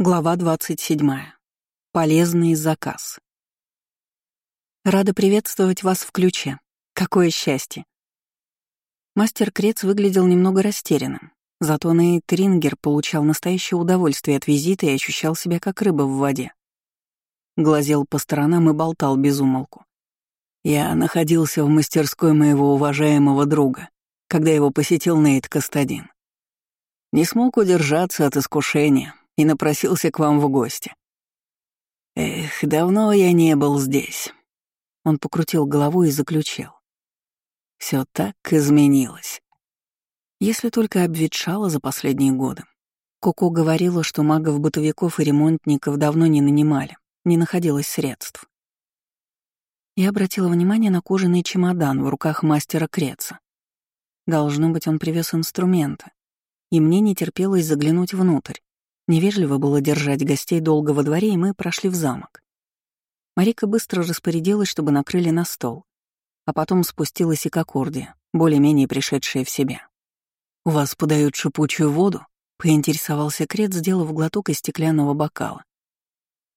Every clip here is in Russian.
Глава 27. Полезный заказ. Рада приветствовать вас в ключе. Какое счастье. Мастер Крец выглядел немного растерянным, зато Нейт Трингер получал настоящее удовольствие от визита и ощущал себя как рыба в воде. Глазел по сторонам и болтал без умолку. Я находился в мастерской моего уважаемого друга, когда его посетил Нейт Кастадин. Не смог удержаться от искушения, и напросился к вам в гости. Эх, давно я не был здесь. Он покрутил головой и заключил. Все так изменилось. Если только обветшало за последние годы. Коко говорила, что магов-бытовиков и ремонтников давно не нанимали, не находилось средств. Я обратила внимание на кожаный чемодан в руках мастера Креца. Должно быть, он привез инструменты, и мне не терпелось заглянуть внутрь. Невежливо было держать гостей долго во дворе, и мы прошли в замок. Марика быстро распорядилась, чтобы накрыли на стол, а потом спустилась и к аккорде, более-менее пришедшая в себя. «У вас подают шипучую воду?» — поинтересовался Крет, сделав глоток из стеклянного бокала.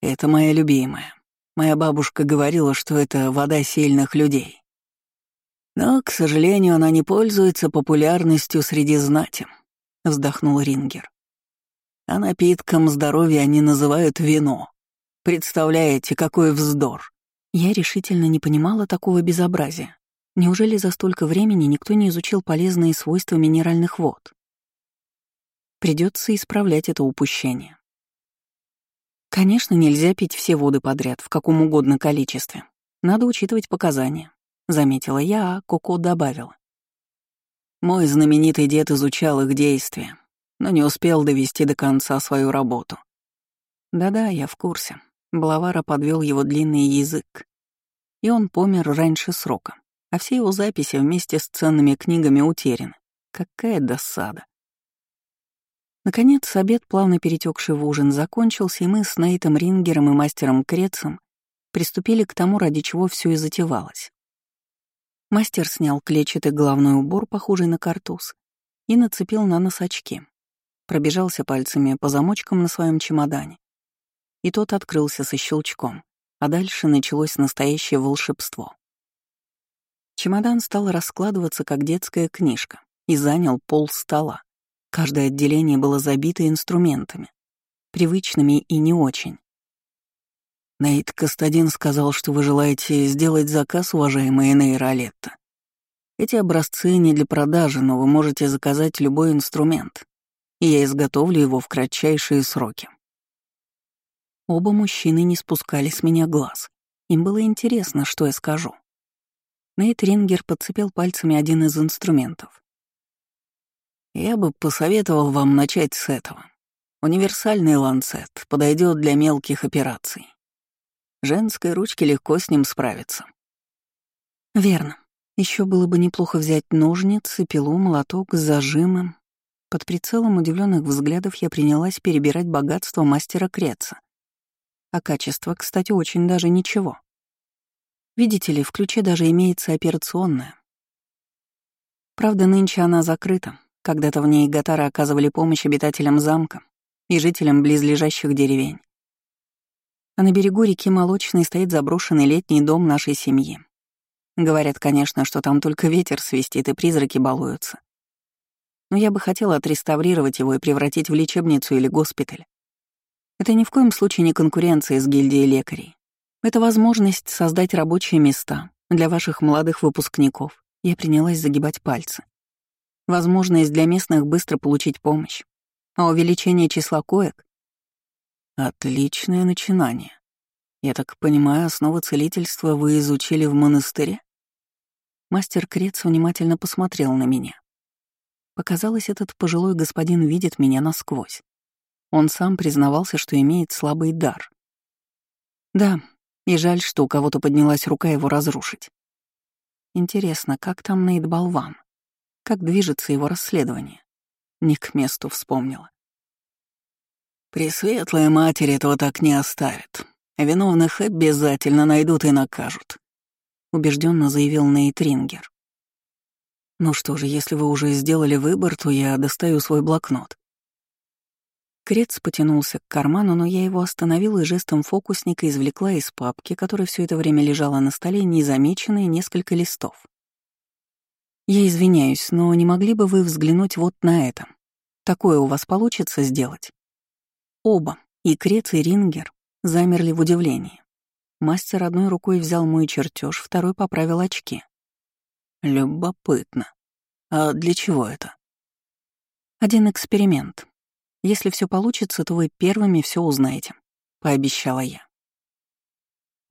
«Это моя любимая. Моя бабушка говорила, что это вода сильных людей. Но, к сожалению, она не пользуется популярностью среди знати», — вздохнул Рингер. А напитком здоровья они называют вино. Представляете, какой вздор. Я решительно не понимала такого безобразия. Неужели за столько времени никто не изучил полезные свойства минеральных вод? Придется исправлять это упущение. Конечно, нельзя пить все воды подряд, в каком угодно количестве. Надо учитывать показания, — заметила я, а Коко добавила. Мой знаменитый дед изучал их действия, но не успел довести до конца свою работу. Да-да, я в курсе. Блавара подвел его длинный язык. И он помер раньше срока, а все его записи вместе с ценными книгами утеряны. Какая досада. Наконец, обед, плавно перетекший в ужин, закончился, и мы с Нейтом Рингером и мастером Крецем приступили к тому, ради чего все и затевалось. Мастер снял клетчатый головной убор, похожий на картуз, и нацепил на нос очки пробежался пальцами по замочкам на своем чемодане. И тот открылся со щелчком, а дальше началось настоящее волшебство. Чемодан стал раскладываться, как детская книжка, и занял пол стола. Каждое отделение было забито инструментами, привычными и не очень. Нейт Кастадин сказал, что вы желаете сделать заказ, уважаемая Нейра Алетта. Эти образцы не для продажи, но вы можете заказать любой инструмент и я изготовлю его в кратчайшие сроки. Оба мужчины не спускали с меня глаз. Им было интересно, что я скажу. Нейт Рингер подцепил пальцами один из инструментов. «Я бы посоветовал вам начать с этого. Универсальный ланцет подойдет для мелких операций. Женской ручке легко с ним справиться». «Верно. Еще было бы неплохо взять ножницы, пилу, молоток с зажимом, под прицелом удивленных взглядов я принялась перебирать богатство мастера Креца. А качество, кстати, очень даже ничего. Видите ли, в ключе даже имеется операционная. Правда, нынче она закрыта. Когда-то в ней гатары оказывали помощь обитателям замка и жителям близлежащих деревень. А на берегу реки Молочной стоит заброшенный летний дом нашей семьи. Говорят, конечно, что там только ветер свистит и призраки балуются но я бы хотела отреставрировать его и превратить в лечебницу или госпиталь. Это ни в коем случае не конкуренция с гильдией лекарей. Это возможность создать рабочие места для ваших молодых выпускников. Я принялась загибать пальцы. Возможность для местных быстро получить помощь. А увеличение числа коек — Отличное начинание. Я так понимаю, основы целительства вы изучили в монастыре? Мастер Крец внимательно посмотрел на меня. Показалось, этот пожилой господин видит меня насквозь. Он сам признавался, что имеет слабый дар. Да, и жаль, что у кого-то поднялась рука его разрушить. Интересно, как там Нейт Болван? Как движется его расследование? Не к месту вспомнила. Пресветлая матери этого так не оставит. Виновных обязательно найдут и накажут, убежденно заявил Нейт Рингер. Ну что же, если вы уже сделали выбор, то я достаю свой блокнот. Крец потянулся к карману, но я его остановила и жестом фокусника извлекла из папки, которая все это время лежала на столе, незамеченные несколько листов. «Я извиняюсь, но не могли бы вы взглянуть вот на это? Такое у вас получится сделать?» Оба, и Крец, и Рингер, замерли в удивлении. Мастер одной рукой взял мой чертеж, второй поправил очки. «Любопытно. А для чего это?» «Один эксперимент. Если все получится, то вы первыми все узнаете», — пообещала я.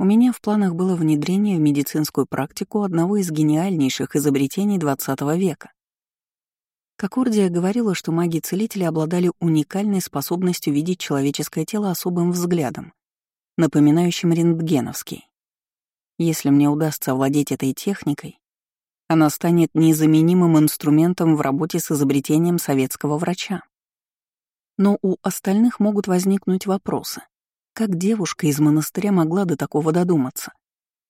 У меня в планах было внедрение в медицинскую практику одного из гениальнейших изобретений XX века. Кокурдия говорила, что маги-целители обладали уникальной способностью видеть человеческое тело особым взглядом, напоминающим рентгеновский. Если мне удастся овладеть этой техникой, она станет незаменимым инструментом в работе с изобретением советского врача. Но у остальных могут возникнуть вопросы. Как девушка из монастыря могла до такого додуматься?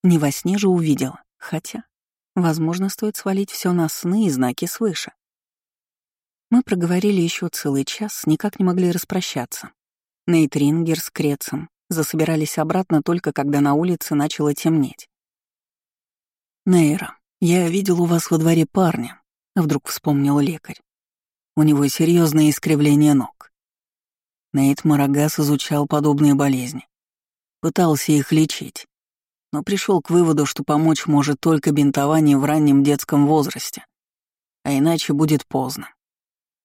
Не во сне же увидела. Хотя, возможно, стоит свалить все на сны и знаки свыше. Мы проговорили еще целый час, никак не могли распрощаться. Нейтрингер с Крецем засобирались обратно только когда на улице начало темнеть. «Нейра, я видел у вас во дворе парня», — вдруг вспомнил лекарь. «У него серьезное искривление ног. Нейт Марагас изучал подобные болезни. Пытался их лечить, но пришел к выводу, что помочь может только бинтование в раннем детском возрасте, а иначе будет поздно.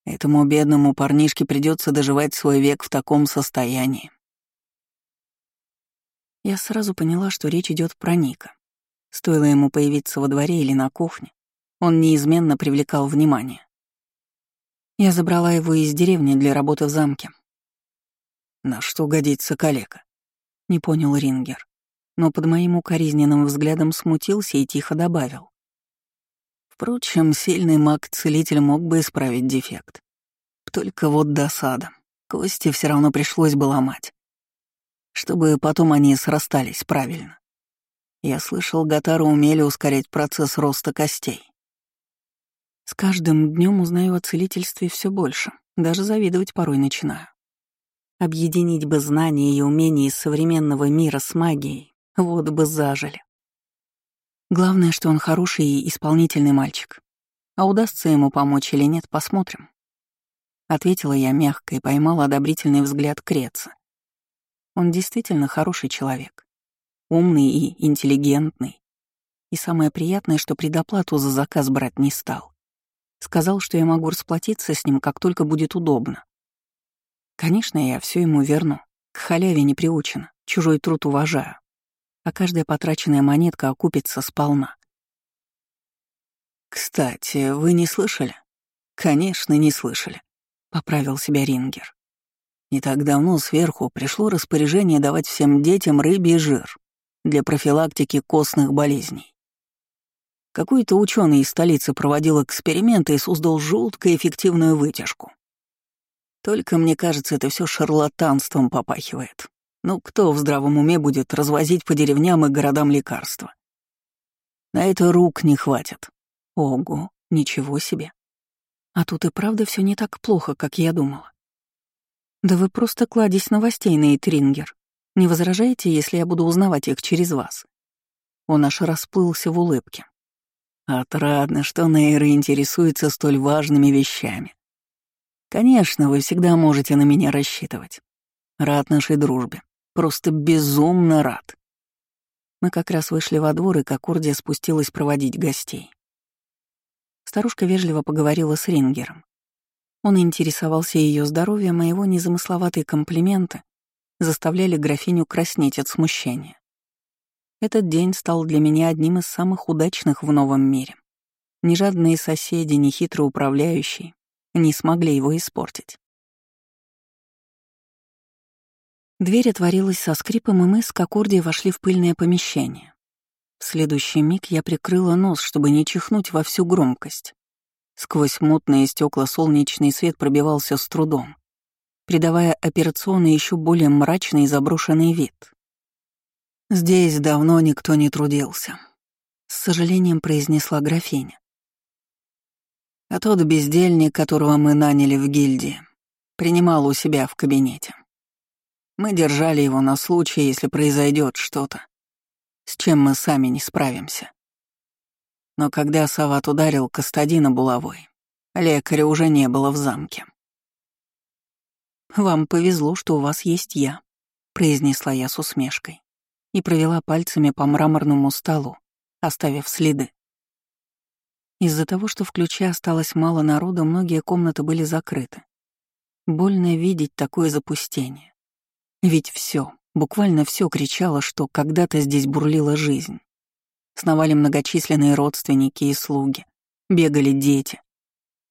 Этому бедному парнишке придется доживать свой век в таком состоянии. Я сразу поняла, что речь идет про Ника. Стоило ему появиться во дворе или на кухне, он неизменно привлекал внимание. Я забрала его из деревни для работы в замке, на что годится калека? Не понял Рингер, но под моим укоризненным взглядом смутился и тихо добавил. Впрочем, сильный маг-целитель мог бы исправить дефект. Только вот досада. Кости все равно пришлось бы ломать. Чтобы потом они срастались правильно. Я слышал, Гатары умели ускорять процесс роста костей. С каждым днем узнаю о целительстве все больше, даже завидовать порой начинаю. Объединить бы знания и умения из современного мира с магией, вот бы зажили. Главное, что он хороший и исполнительный мальчик. А удастся ему помочь или нет, посмотрим. Ответила я мягко и поймала одобрительный взгляд Креца. Он действительно хороший человек. Умный и интеллигентный. И самое приятное, что предоплату за заказ брать не стал. Сказал, что я могу расплатиться с ним, как только будет удобно. Конечно, я все ему верну. К халяве не приучена, чужой труд уважаю. А каждая потраченная монетка окупится сполна. «Кстати, вы не слышали?» «Конечно, не слышали», — поправил себя Рингер. Не так давно сверху пришло распоряжение давать всем детям рыбий жир для профилактики костных болезней. Какой-то ученый из столицы проводил эксперименты и создал жутко эффективную вытяжку. Только, мне кажется, это все шарлатанством попахивает. Ну, кто в здравом уме будет развозить по деревням и городам лекарства? На это рук не хватит. Ого, ничего себе. А тут и правда все не так плохо, как я думала. Да вы просто кладезь новостей, Нейтрингер. Не возражаете, если я буду узнавать их через вас? Он аж расплылся в улыбке. Отрадно, что Нейры интересуется столь важными вещами. Конечно, вы всегда можете на меня рассчитывать. Рад нашей дружбе. Просто безумно рад. Мы как раз вышли во двор, и Кокордия спустилась проводить гостей. Старушка вежливо поговорила с Рингером. Он интересовался ее здоровьем, а его незамысловатые комплименты заставляли графиню краснеть от смущения. Этот день стал для меня одним из самых удачных в новом мире. Ни жадные соседи, ни хитрый управляющий, не смогли его испортить. Дверь отворилась со скрипом, и мы с Кокорди вошли в пыльное помещение. В следующий миг я прикрыла нос, чтобы не чихнуть во всю громкость. Сквозь мутные стекла солнечный свет пробивался с трудом, придавая операционный еще более мрачный и заброшенный вид. «Здесь давно никто не трудился», — с сожалением произнесла графиня. А тот бездельник, которого мы наняли в гильдии, Принимал у себя в кабинете. Мы держали его на случай, если произойдет что-то, с чем мы сами не справимся. Но когда Сават ударил Кастадина булавой, лекаря уже не было в замке. «Вам повезло, что у вас есть я», — произнесла я с усмешкой и провела пальцами по мраморному столу, оставив следы. Из-за того, что в ключе осталось мало народа, многие комнаты были закрыты. Больно видеть такое запустение. Ведь все, буквально все кричало, что когда-то здесь бурлила жизнь. Сновали многочисленные родственники и слуги, бегали дети.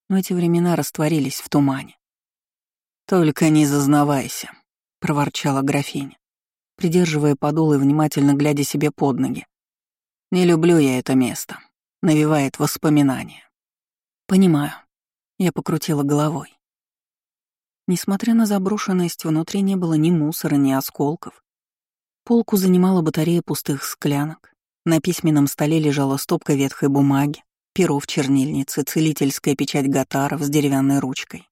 Но эти времена растворились в тумане. «Только не зазнавайся», — проворчала графиня, придерживая подол и внимательно глядя себе под ноги. «Не люблю я это место. Навевает воспоминания». «Понимаю». Я покрутила головой. Несмотря на заброшенность, внутри не было ни мусора, ни осколков. Полку занимала батарея пустых склянок. На письменном столе лежала стопка ветхой бумаги, перо в чернильнице, целительская печать гатаров с деревянной ручкой.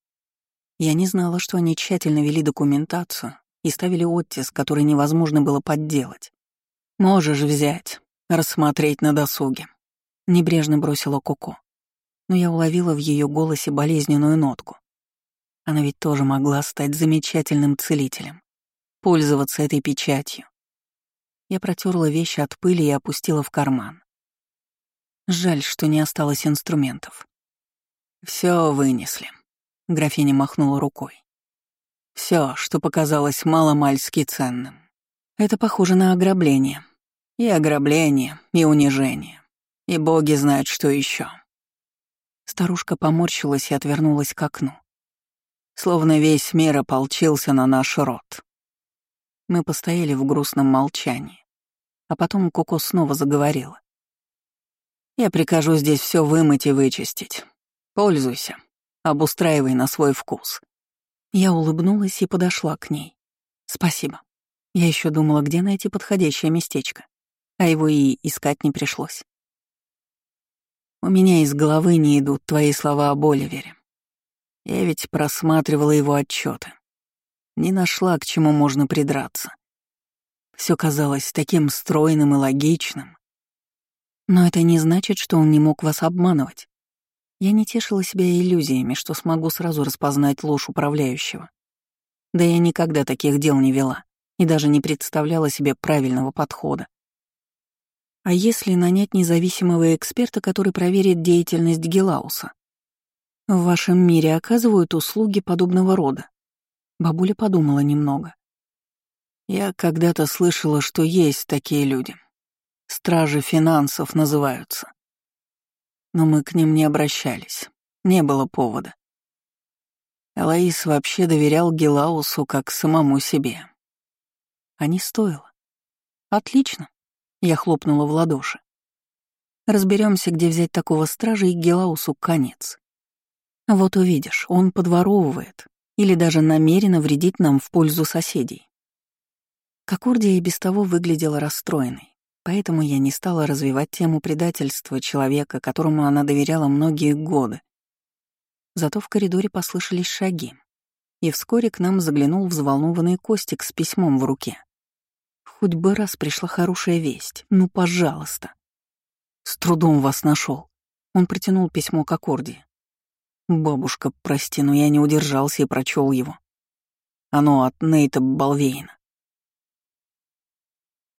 Я не знала, что они тщательно вели документацию и ставили оттиск, который невозможно было подделать. «Можешь взять, рассмотреть на досуге», — небрежно бросила Коко. Но я уловила в ее голосе болезненную нотку. Она ведь тоже могла стать замечательным целителем, пользоваться этой печатью, я протерла вещи от пыли и опустила в карман. Жаль, что не осталось инструментов. Все вынесли. Графиня махнула рукой. Все, что показалось маломальски ценным. Это похоже на ограбление. И ограбление, и унижение. И боги знают, что еще. Старушка поморщилась и отвернулась к окну. Словно весь мир ополчился на наш род. Мы постояли в грустном молчании. А потом Коко снова заговорила. «Я прикажу здесь все вымыть и вычистить. Пользуйся. Обустраивай на свой вкус». Я улыбнулась и подошла к ней. «Спасибо. Я еще думала, где найти подходящее местечко. А его и искать не пришлось. У меня из головы не идут твои слова о Боливере. Я ведь просматривала его отчеты. Не нашла, к чему можно придраться. Все казалось таким стройным и логичным. Но это не значит, что он не мог вас обманывать. Я не тешила себя иллюзиями, что смогу сразу распознать ложь управляющего. Да я никогда таких дел не вела и даже не представляла себе правильного подхода. А если нанять независимого эксперта, который проверит деятельность Гелауса? В вашем мире оказывают услуги подобного рода? Бабуля подумала немного. Я когда-то слышала, что есть такие люди. Стражи финансов называются. Но мы к ним не обращались. Не было повода. Алаис вообще доверял Гелаусу как самому себе. А не стоило. Отлично. Я хлопнула в ладоши. Разберемся, где взять такого стража, и Гелаусу конец. Вот увидишь, он подворовывает или даже намеренно вредит нам в пользу соседей. Кокурдия и без того выглядела расстроенной, поэтому я не стала развивать тему предательства человека, которому она доверяла многие годы. Зато в коридоре послышались шаги, и вскоре к нам заглянул взволнованный Костик с письмом в руке. Хоть бы раз пришла хорошая весть, ну, пожалуйста. С трудом вас нашел. Он протянул письмо к Аккордии. «Бабушка, прости, но я не удержался и прочел его. Оно от Нейта Балвейна.